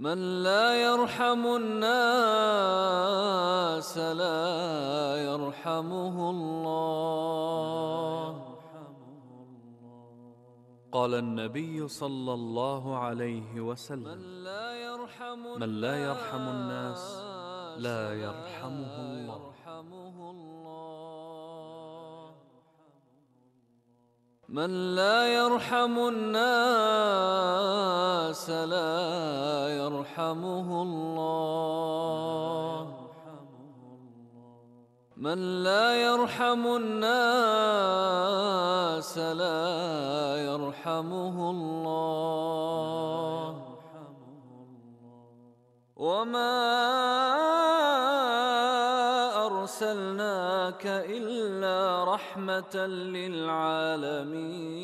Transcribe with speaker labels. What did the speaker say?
Speaker 1: من لا يرحم الناس لا يرحمه الله. قال النبي صلى الله عليه وسلم من لا يرحم, الناس لا يرحمه الله. من لا يرحم الناس لا يرحمه الله. من لا يرحم الناس لا يرحمه الله. وما أرسلناك إلا رحمة للعالمين.